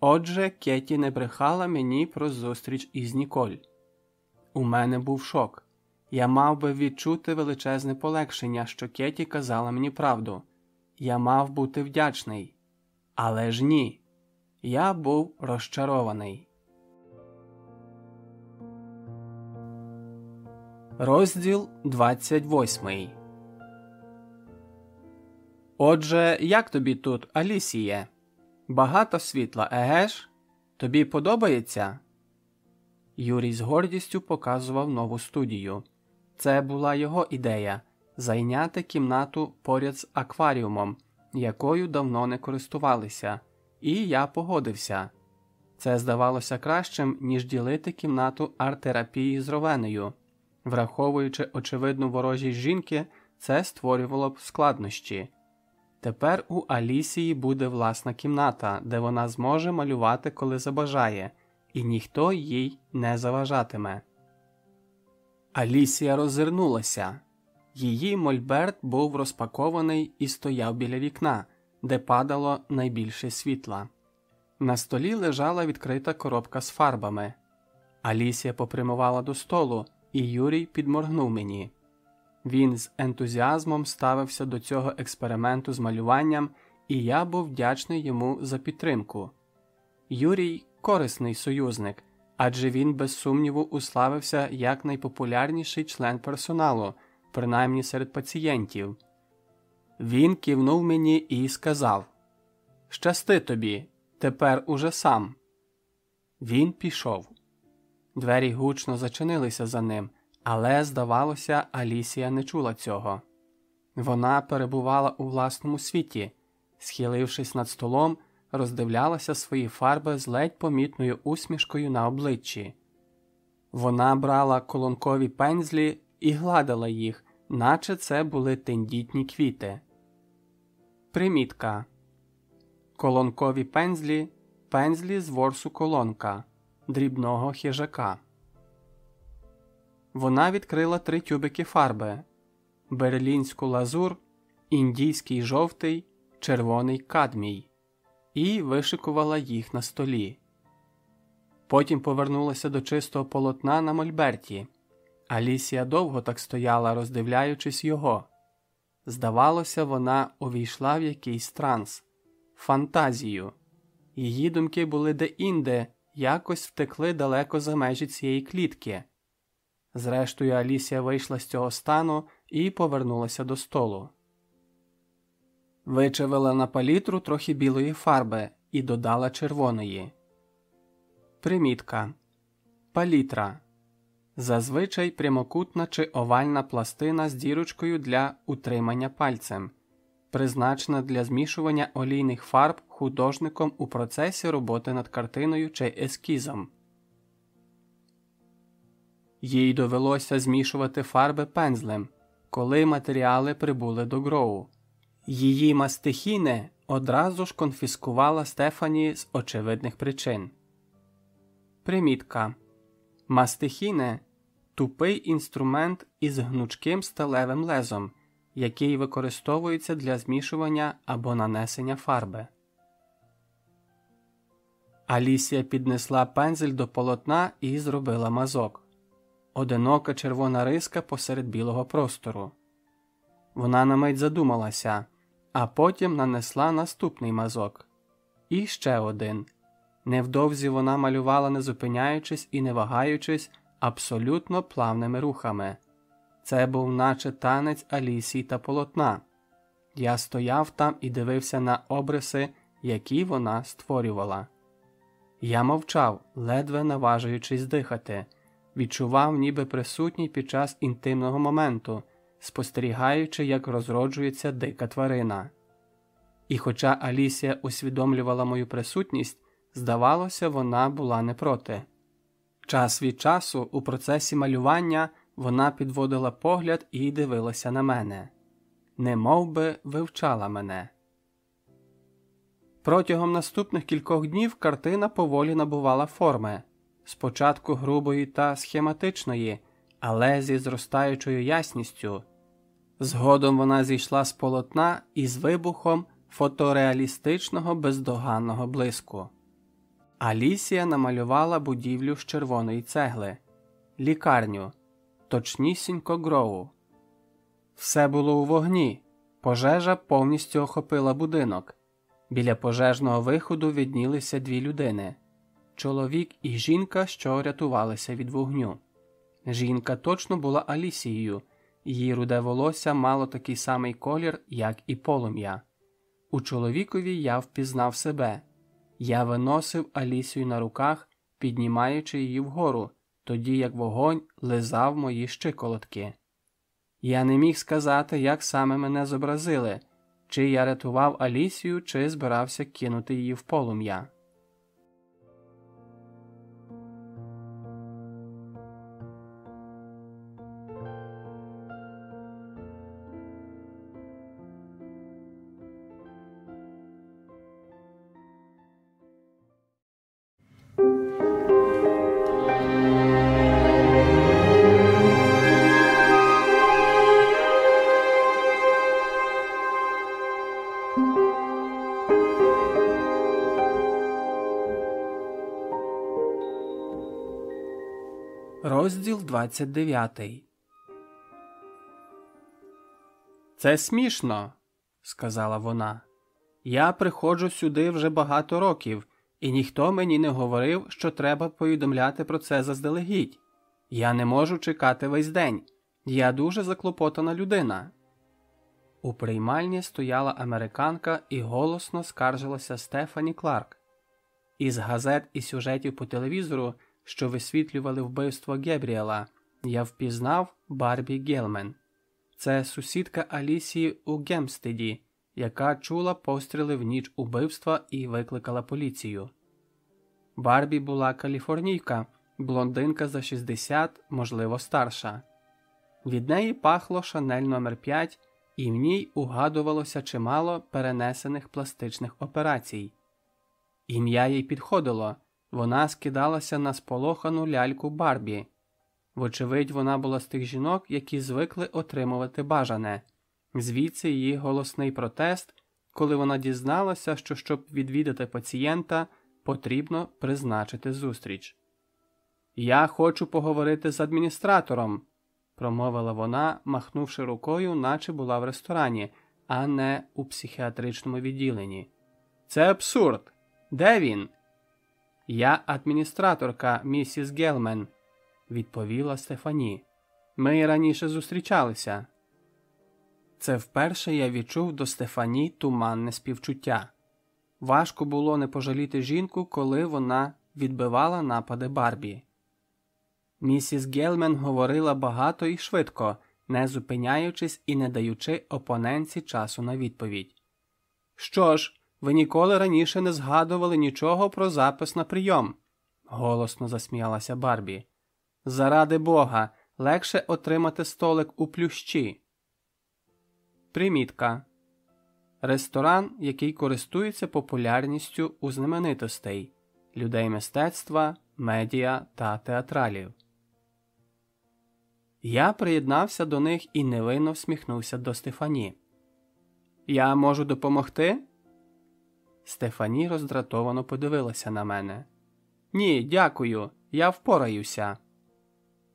Отже, Кеті не брехала мені про зустріч із Ніколь. У мене був шок. Я мав би відчути величезне полегшення, що Кеті казала мені правду. Я мав бути вдячний. Але ж ні. Я був розчарований. Розділ 28 Отже, як тобі тут, Алісіє? Багато світла, егеш? Тобі подобається? Юрій з гордістю показував нову студію. Це була його ідея зайняти кімнату поряд з акваріумом, якою давно не користувалися, і я погодився. Це здавалося кращим, ніж ділити кімнату арт-терапії з ровенею. Враховуючи очевидну ворожість жінки, це створювало б складнощі. Тепер у Алісії буде власна кімната, де вона зможе малювати, коли забажає, і ніхто їй не заважатиме. Алісія роззирнулася. Її мольберт був розпакований і стояв біля вікна, де падало найбільше світла. На столі лежала відкрита коробка з фарбами. Алісія попрямувала до столу, і Юрій підморгнув мені. Він з ентузіазмом ставився до цього експерименту з малюванням, і я був вдячний йому за підтримку. Юрій корисний союзник, адже він без сумніву уславився як найпопулярніший член персоналу, принаймні серед пацієнтів. Він кивнув мені і сказав Щасти тобі, тепер уже сам. Він пішов. Двері гучно зачинилися за ним, але, здавалося, Алісія не чула цього. Вона перебувала у власному світі, схилившись над столом, роздивлялася свої фарби з ледь помітною усмішкою на обличчі. Вона брала колонкові пензлі і гладила їх, наче це були тендітні квіти. Примітка Колонкові пензлі пензлі з ворсу колонка дрібного хижака. Вона відкрила три тюбики фарби берлінську лазур, індійський жовтий, червоний кадмій і вишикувала їх на столі. Потім повернулася до чистого полотна на мольберті. Алісія довго так стояла, роздивляючись його. Здавалося, вона увійшла в якийсь транс, фантазію. Її думки були де-інде, якось втекли далеко за межі цієї клітки. Зрештою, Алісія вийшла з цього стану і повернулася до столу. Вичавила на палітру трохи білої фарби і додала червоної. Примітка Палітра зазвичай прямокутна чи овальна пластина з дірочкою для утримання пальцем, призначена для змішування олійних фарб художником у процесі роботи над картиною чи ескізом. Їй довелося змішувати фарби пензлем, коли матеріали прибули до Гроу. Її мастихіне одразу ж конфіскувала Стефані з очевидних причин. Примітка Мастихіне тупий інструмент із гнучким сталевим лезом, який використовується для змішування або нанесення фарби. Алісія піднесла пензель до полотна і зробила мазок. Одинока червона риска посеред білого простору. Вона на мить задумалася, а потім нанесла наступний мазок. І ще один. Невдовзі вона малювала, не зупиняючись і не вагаючись, абсолютно плавними рухами. Це був наче танець Алісії та полотна. Я стояв там і дивився на обриси, які вона створювала. Я мовчав, ледве наважуючись дихати, відчував, ніби присутній під час інтимного моменту, спостерігаючи, як розроджується дика тварина. І хоча Алісія усвідомлювала мою присутність, здавалося, вона була не проти. Час від часу у процесі малювання вона підводила погляд і дивилася на мене, Не би вивчала мене. Протягом наступних кількох днів картина поволі набувала форми спочатку грубої та схематичної, але зі зростаючою ясністю. Згодом вона зійшла з полотна із вибухом фотореалістичного бездоганного блиску. Алісія намалювала будівлю з червоної цегли, лікарню, точнісінько гроу. Все було у вогні. Пожежа повністю охопила будинок. Біля пожежного виходу віднілися дві людини чоловік і жінка, що рятувалися від вогню. Жінка точно була Алісією, її руде волосся мало такий самий колір, як і полум'я. У чоловікові я впізнав себе. Я виносив Алісію на руках, піднімаючи її вгору, тоді як вогонь лизав мої щиколотки. Я не міг сказати, як саме мене зобразили, чи я рятував Алісію, чи збирався кинути її в полум'я. 29 Це смішно, сказала вона. Я приходжу сюди вже багато років, і ніхто мені не говорив, що треба повідомляти про це заздалегідь. Я не можу чекати весь день. Я дуже заклопотана людина. У приймальні стояла американка і голосно скаржилася Стефані Кларк. Із газет і сюжетів по телевізору що висвітлювали вбивство Гебріела, я впізнав Барбі Гелмен. Це сусідка Алісії у Гемстеді, яка чула постріли в ніч убивства і викликала поліцію. Барбі була каліфорнійка, блондинка за 60, можливо, старша. Від неї пахло шанель номер 5 і в ній угадувалося чимало перенесених пластичних операцій. Ім'я їй підходило. Вона скидалася на сполохану ляльку Барбі. Вочевидь, вона була з тих жінок, які звикли отримувати бажане, звідси її голосний протест, коли вона дізналася, що щоб відвідати пацієнта, потрібно призначити зустріч. Я хочу поговорити з адміністратором, промовила вона, махнувши рукою, наче була в ресторані, а не у психіатричному відділенні. Це абсурд. Де він? Я адміністраторка місіс Гелмен, відповіла Стефані. Ми раніше зустрічалися. Це вперше я відчув до Стефані туманне співчуття. Важко було не пожаліти жінку, коли вона відбивала напади Барбі. Місіс Гелмен говорила багато і швидко, не зупиняючись і не даючи опоненці часу на відповідь. Що ж, ви ніколи раніше не згадували нічого про запис на прийом, голосно засміялася Барбі. Заради Бога, легше отримати столик у плющі. Примітка Ресторан, який користується популярністю у знаменитостей людей мистецтва, медіа та театралів. Я приєднався до них і невинно всміхнувся до Стефані. Я можу допомогти? Стефані роздратовано подивилася на мене. Ні, дякую, я впораюся.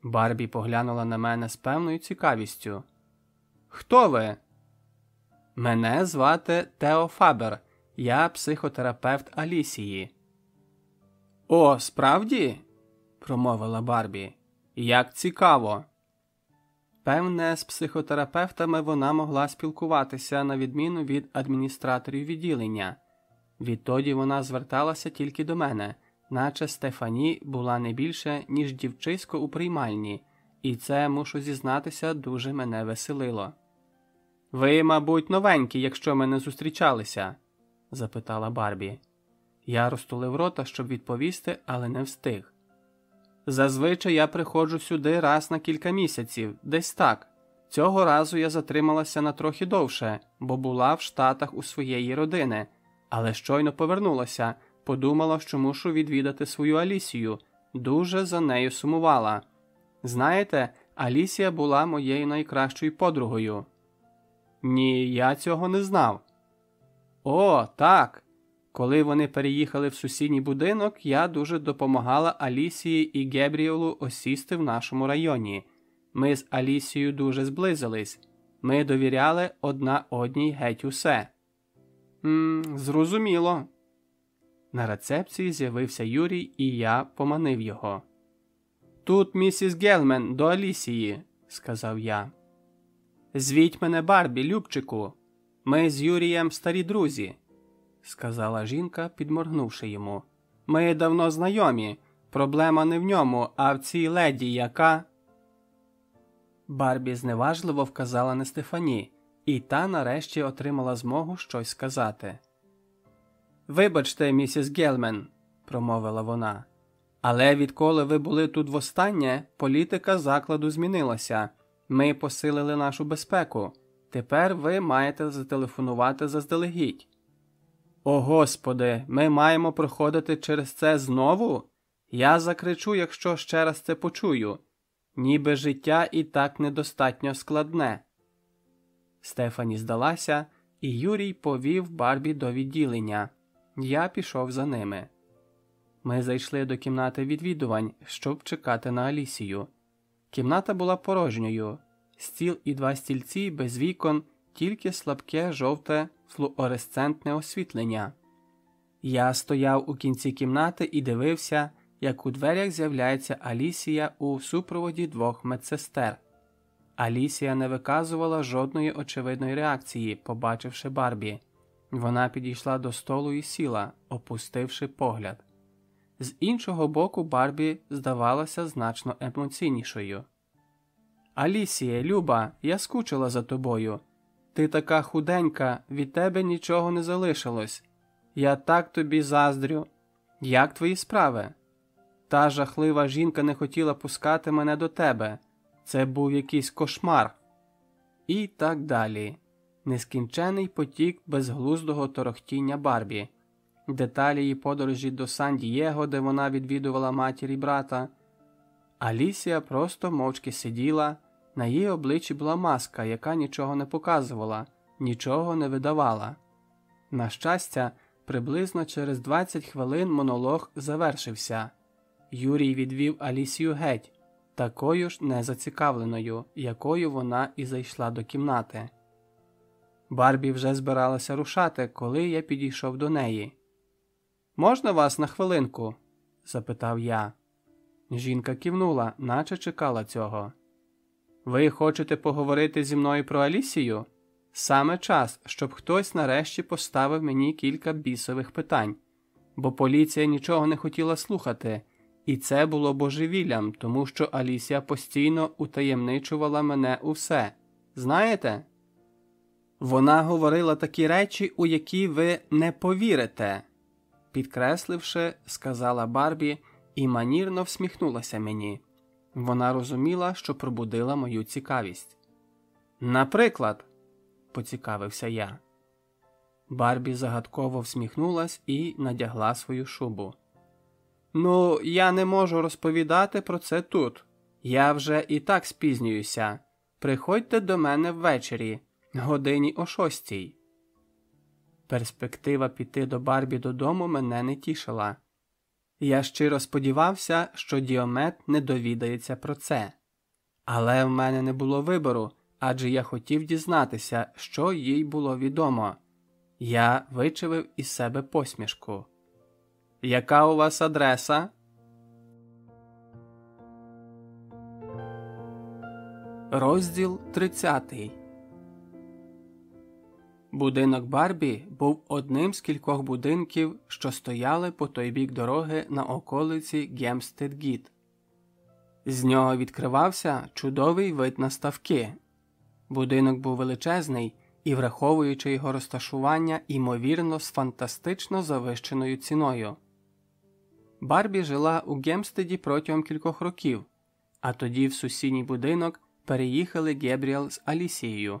Барбі поглянула на мене з певною цікавістю. Хто ви? Мене звати Тео Фабер, я психотерапевт Алісії. О, справді? промовила Барбі. Як цікаво. Певне, з психотерапевтами вона могла спілкуватися на відміну від адміністраторів відділення. Відтоді вона зверталася тільки до мене, наче Стефані була не більше, ніж дівчисько у приймальні, і це, мушу зізнатися, дуже мене веселило. Ви, мабуть, новенькі, якщо ми не зустрічалися? запитала Барбі. Я розтулив рота, щоб відповісти, але не встиг. Зазвичай я приходжу сюди раз на кілька місяців, десь так. Цього разу я затрималася на трохи довше, бо була в Штатах у своєї родини, але щойно повернулася, подумала, що мушу відвідати свою Алісію, дуже за нею сумувала. Знаєте, Алісія була моєю найкращою подругою. Ні, я цього не знав. О, так. Коли вони переїхали в сусідній будинок, я дуже допомагала Алісії і Гебріелу осісти в нашому районі. Ми з Алісією дуже зблизились. Ми довіряли одна одній геть усе. «Ммм, Зрозуміло. На рецепції з'явився Юрій, і я поманив його. Тут місіс Гелмен до Алісії, сказав я. Звіть мене Барбі, Любчику. Ми з Юрієм старі друзі сказала жінка, підморгнувши йому. Ми давно знайомі. Проблема не в ньому, а в цій леді, яка. Барбі зневажливо вказала на Стефані, і та нарешті отримала змогу щось сказати. Вибачте, місіс Гелмен, промовила вона. Але відколи ви були тут востаннє, політика закладу змінилася. Ми посилили нашу безпеку. Тепер ви маєте зателефонувати заздалегідь. О Господи, ми маємо проходити через це знову? Я закричу, якщо ще раз це почую, ніби життя і так недостатньо складне. Стефані здалася, і Юрій повів Барбі до відділення. Я пішов за ними. Ми зайшли до кімнати відвідувань, щоб чекати на Алісію. Кімната була порожньою, стіл і два стільці без вікон, тільки слабке жовте флуоресцентне освітлення. Я стояв у кінці кімнати і дивився, як у дверях з'являється Алісія у супроводі двох медсестер. Алісія не виказувала жодної очевидної реакції, побачивши Барбі. Вона підійшла до столу і сіла, опустивши погляд. З іншого боку, Барбі здавалася значно емоційнішою. Алісія, Люба, я скучила за тобою. Ти така худенька, від тебе нічого не залишилось. Я так тобі заздрю. Як твої справи? Та жахлива жінка не хотіла пускати мене до тебе. Це був якийсь кошмар. І так далі. Нескінчений потік безглуздого торохтіння Барбі, деталі її подорожі до Сан Дієго, де вона відвідувала матір і брата. Алісія просто мовчки сиділа. На її обличчі була маска, яка нічого не показувала, нічого не видавала. На щастя, приблизно через 20 хвилин монолог завершився. Юрій відвів Алісію геть, такою ж незацікавленою, якою вона і зайшла до кімнати. Барбі вже збиралася рушати, коли я підійшов до неї. Можна вас на хвилинку? запитав я. Жінка кивнула, наче чекала цього. Ви хочете поговорити зі мною про Алісію? Саме час, щоб хтось нарешті поставив мені кілька бісових питань, бо поліція нічого не хотіла слухати, і це було божевіллям, тому що Алісія постійно утаємничувала мене у все. Знаєте? Вона говорила такі речі, у які ви не повірите, підкресливши, сказала Барбі і манірно всміхнулася мені. Вона розуміла, що пробудила мою цікавість. Наприклад, поцікавився я. Барбі загадково всміхнулась і надягла свою шубу. Ну, я не можу розповідати про це тут. Я вже і так спізнююся. Приходьте до мене ввечері, годині о шостій. Перспектива піти до Барбі додому мене не тішила. Я щиро сподівався, що Діомет не довідається про це. Але в мене не було вибору, адже я хотів дізнатися, що їй було відомо. Я вичавив із себе посмішку. Яка у вас адреса? Розділ 30 Будинок Барбі був одним з кількох будинків, що стояли по той бік дороги на околиці Гемстед-Гіт. З нього відкривався чудовий вид на ставки. Будинок був величезний і, враховуючи його розташування, імовірно, з фантастично завищеною ціною. Барбі жила у Гемстеді протягом кількох років, а тоді в сусідній будинок переїхали Гебріел з Алісією.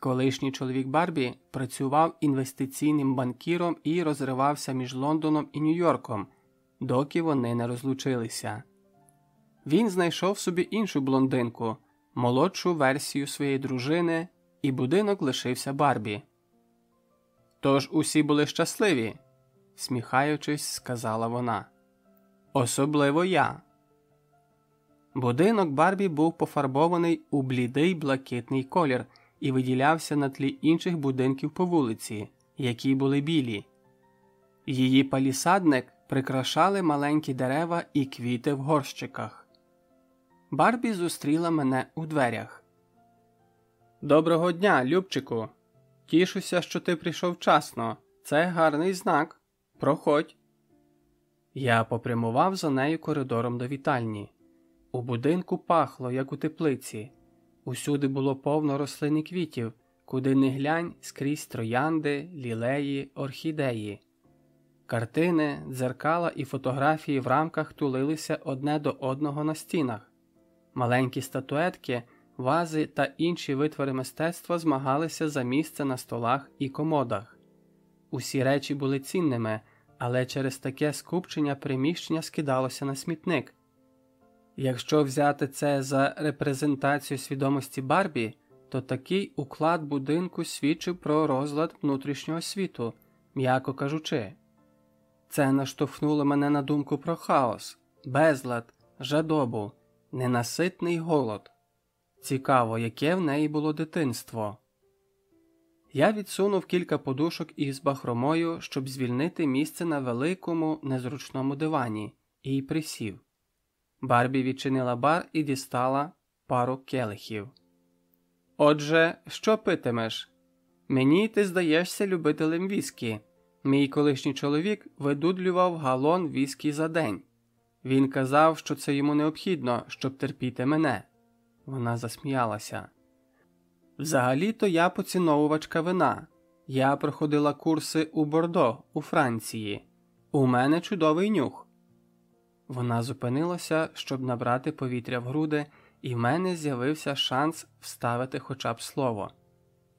Колишній чоловік Барбі працював інвестиційним банкіром і розривався між Лондоном і Нью-Йорком, доки вони не розлучилися. Він знайшов собі іншу блондинку, молодшу версію своєї дружини, і будинок лишився Барбі. Тож усі були щасливі, сміхаючись, сказала вона. Особливо я. Будинок Барбі був пофарбований у блідий блакитний колір і виділявся на тлі інших будинків по вулиці, які були білі. Її палісадник прикрашали маленькі дерева і квіти в горщиках. Барбі зустріла мене у дверях. Доброго дня, Любчику. Тішуся, що ти прийшов вчасно. Це гарний знак. Проходь. Я попрямував за нею коридором до вітальні. У будинку пахло, як у теплиці. Усюди було повно рослин і квітів, куди не глянь скрізь троянди, лілеї, орхідеї. Картини, дзеркала і фотографії в рамках тулилися одне до одного на стінах. Маленькі статуетки, вази та інші витвори мистецтва змагалися за місце на столах і комодах. Усі речі були цінними, але через таке скупчення приміщення скидалося на смітник. Якщо взяти це за репрезентацію свідомості Барбі, то такий уклад будинку свідчив про розлад внутрішнього світу, м'яко кажучи. Це наштовхнуло мене на думку про хаос, безлад, жадобу, ненаситний голод. Цікаво, яке в неї було дитинство. Я відсунув кілька подушок із бахромою, щоб звільнити місце на великому незручному дивані, і присів. Барбі відчинила бар і дістала пару келихів. Отже, що питимеш? Мені ти здаєшся любителем віскі. Мій колишній чоловік видудлював галон віскі за день. Він казав, що це йому необхідно, щоб терпіти мене. Вона засміялася. Взагалі-то я поціновувачка вина. Я проходила курси у Бордо, у Франції. У мене чудовий нюх. Вона зупинилася, щоб набрати повітря в груди, і в мене з'явився шанс вставити хоча б слово.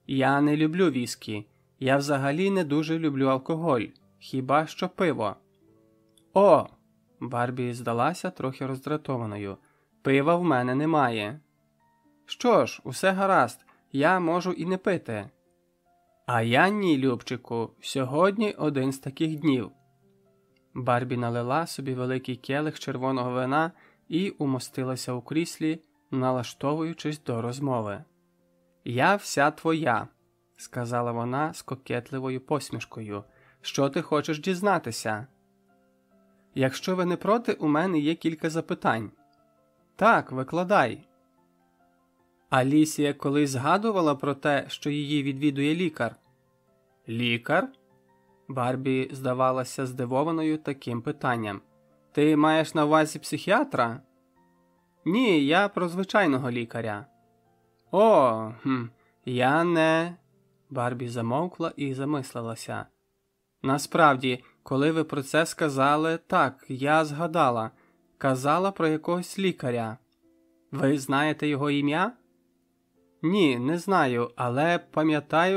Я не люблю віскі, я взагалі не дуже люблю алкоголь, хіба що пиво. О. Барбі здалася трохи роздратованою. Пива в мене немає. Що ж, усе гаразд, я можу і не пити. А я ні, Любчику, сьогодні один з таких днів. Барбі налила собі великий келих червоного вина і умостилася у кріслі, налаштовуючись до розмови. Я вся твоя, сказала вона з кокетливою посмішкою. Що ти хочеш дізнатися? Якщо ви не проти, у мене є кілька запитань. Так, викладай. Алісія колись згадувала про те, що її відвідує лікар. Лікар? Барбі здавалася здивованою таким питанням. Ти маєш на увазі психіатра? Ні, я про звичайного лікаря. О, хм, я не. Барбі замовкла і замислилася. Насправді, коли ви про це сказали, так, я згадала, казала про якогось лікаря, Ви знаєте його ім'я? Ні, не знаю, але пам'ятаю.